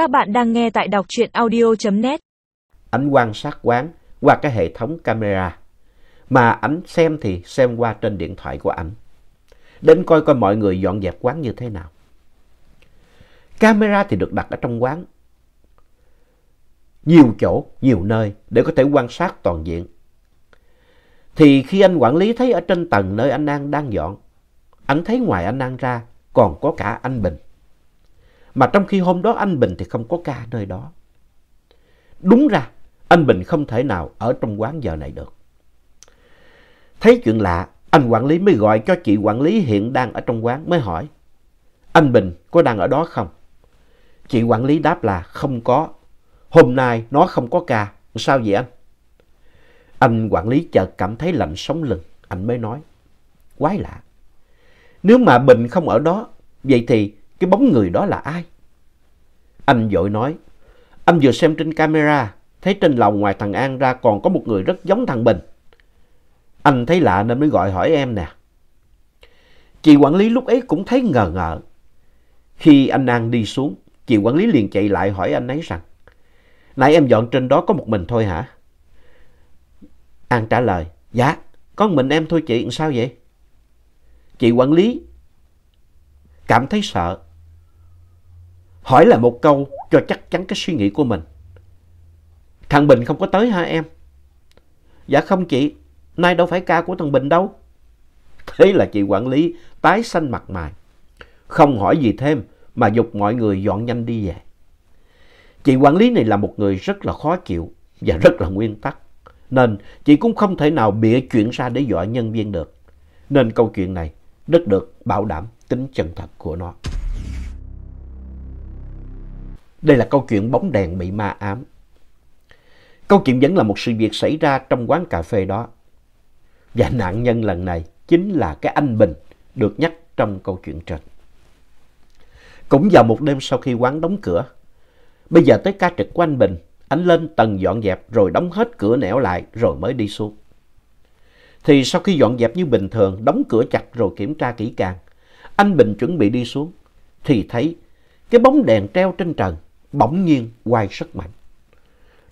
Các bạn đang nghe tại đọc truyện audio.net. Ánh quan sát quán qua cái hệ thống camera. Mà ảnh xem thì xem qua trên điện thoại của ảnh. Đến coi coi mọi người dọn dẹp quán như thế nào. Camera thì được đặt ở trong quán. Nhiều chỗ, nhiều nơi để có thể quan sát toàn diện. Thì khi anh quản lý thấy ở trên tầng nơi anh An đang dọn, anh thấy ngoài anh An ra còn có cả anh Bình. Mà trong khi hôm đó anh Bình thì không có ca nơi đó. Đúng ra, anh Bình không thể nào ở trong quán giờ này được. Thấy chuyện lạ, anh quản lý mới gọi cho chị quản lý hiện đang ở trong quán mới hỏi. Anh Bình có đang ở đó không? Chị quản lý đáp là không có. Hôm nay nó không có ca. Sao vậy anh? Anh quản lý chợt cảm thấy lạnh sống lưng. Anh mới nói. Quái lạ. Nếu mà Bình không ở đó, vậy thì cái bóng người đó là ai? Anh dội nói. Anh vừa xem trên camera, thấy trên lầu ngoài thằng An ra còn có một người rất giống thằng Bình. Anh thấy lạ nên mới gọi hỏi em nè. Chị quản lý lúc ấy cũng thấy ngờ ngợ. Khi anh An đi xuống, chị quản lý liền chạy lại hỏi anh ấy rằng Nãy em dọn trên đó có một mình thôi hả? An trả lời Dạ, có một mình em thôi chị, sao vậy? Chị quản lý cảm thấy sợ. Hỏi lại một câu cho chắc chắn cái suy nghĩ của mình. Thằng Bình không có tới hả em? Dạ không chị, nay đâu phải ca của thằng Bình đâu. Thế là chị quản lý tái xanh mặt mày. Không hỏi gì thêm mà dục mọi người dọn nhanh đi về. Chị quản lý này là một người rất là khó chịu và rất là nguyên tắc. Nên chị cũng không thể nào bịa chuyện ra để dọa nhân viên được. Nên câu chuyện này rất được bảo đảm tính chân thật của nó. Đây là câu chuyện bóng đèn bị ma ám. Câu chuyện vẫn là một sự việc xảy ra trong quán cà phê đó. Và nạn nhân lần này chính là cái anh Bình được nhắc trong câu chuyện trên. Cũng vào một đêm sau khi quán đóng cửa, bây giờ tới ca trực của anh Bình, anh lên tầng dọn dẹp rồi đóng hết cửa nẻo lại rồi mới đi xuống. Thì sau khi dọn dẹp như bình thường, đóng cửa chặt rồi kiểm tra kỹ càng, anh Bình chuẩn bị đi xuống, thì thấy cái bóng đèn treo trên trần bỗng nhiên quay rất mạnh.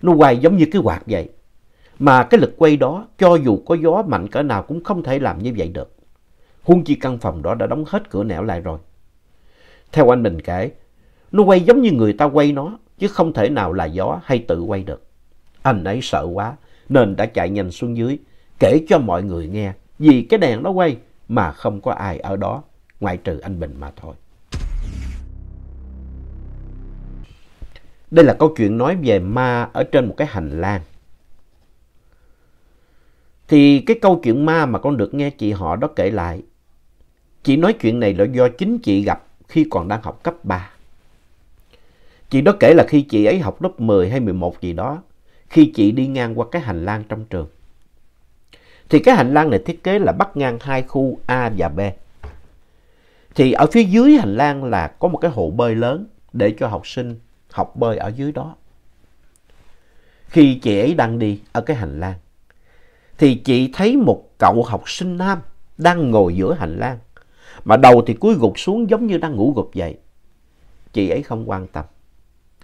Nó quay giống như cái quạt vậy. Mà cái lực quay đó, cho dù có gió mạnh cỡ nào cũng không thể làm như vậy được. huân chi căn phòng đó đã đóng hết cửa nẻo lại rồi. Theo anh Bình kể, nó quay giống như người ta quay nó, chứ không thể nào là gió hay tự quay được. Anh ấy sợ quá, nên đã chạy nhanh xuống dưới, kể cho mọi người nghe vì cái đèn nó quay mà không có ai ở đó, ngoại trừ anh Bình mà thôi. Đây là câu chuyện nói về ma ở trên một cái hành lang. Thì cái câu chuyện ma mà con được nghe chị họ đó kể lại, chị nói chuyện này là do chính chị gặp khi còn đang học cấp 3. Chị đó kể là khi chị ấy học lớp 10 hay 11 gì đó, khi chị đi ngang qua cái hành lang trong trường. Thì cái hành lang này thiết kế là bắt ngang hai khu A và B. Thì ở phía dưới hành lang là có một cái hồ bơi lớn để cho học sinh học bơi ở dưới đó. Khi chị ấy đang đi ở cái hành lang, thì chị thấy một cậu học sinh nam đang ngồi giữa hành lang. Mà đầu thì cúi gục xuống giống như đang ngủ gục vậy. Chị ấy không quan tâm,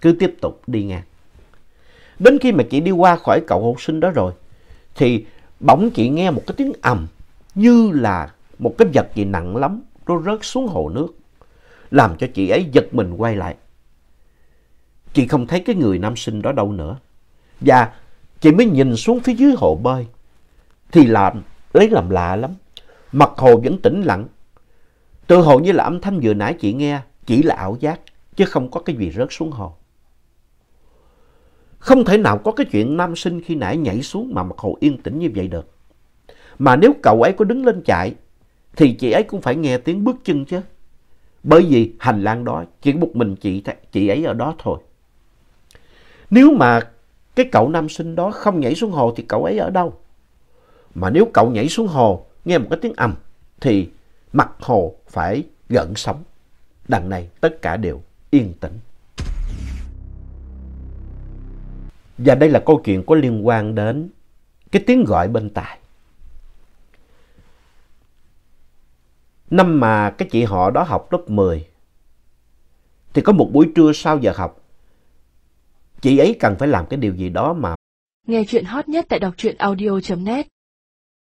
cứ tiếp tục đi ngang. Đến khi mà chị đi qua khỏi cậu học sinh đó rồi, thì bỗng chị nghe một cái tiếng ầm như là một cái vật gì nặng lắm, nó rớt xuống hồ nước. Làm cho chị ấy giật mình quay lại. Chị không thấy cái người nam sinh đó đâu nữa. Và chị mới nhìn xuống phía dưới hồ bơi. Thì là lấy làm lạ lắm. Mặt hồ vẫn tĩnh lặng. Tự hồ như là âm thanh vừa nãy chị nghe chỉ là ảo giác. Chứ không có cái gì rớt xuống hồ. Không thể nào có cái chuyện nam sinh khi nãy nhảy xuống mà mặt hồ yên tĩnh như vậy được. Mà nếu cậu ấy có đứng lên chạy thì chị ấy cũng phải nghe tiếng bước chân chứ. Bởi vì hành lang đó chỉ một mình chị, chị ấy ở đó thôi. Nếu mà cái cậu nam sinh đó không nhảy xuống hồ thì cậu ấy ở đâu? Mà nếu cậu nhảy xuống hồ, nghe một cái tiếng ầm, thì mặt hồ phải gợn sóng. Đằng này tất cả đều yên tĩnh. Và đây là câu chuyện có liên quan đến cái tiếng gọi bên tai. Năm mà cái chị họ đó học lớp 10, thì có một buổi trưa sau giờ học, chị ấy cần phải làm cái điều gì đó mà Nghe chuyện hot nhất tại đọc truyện audio.net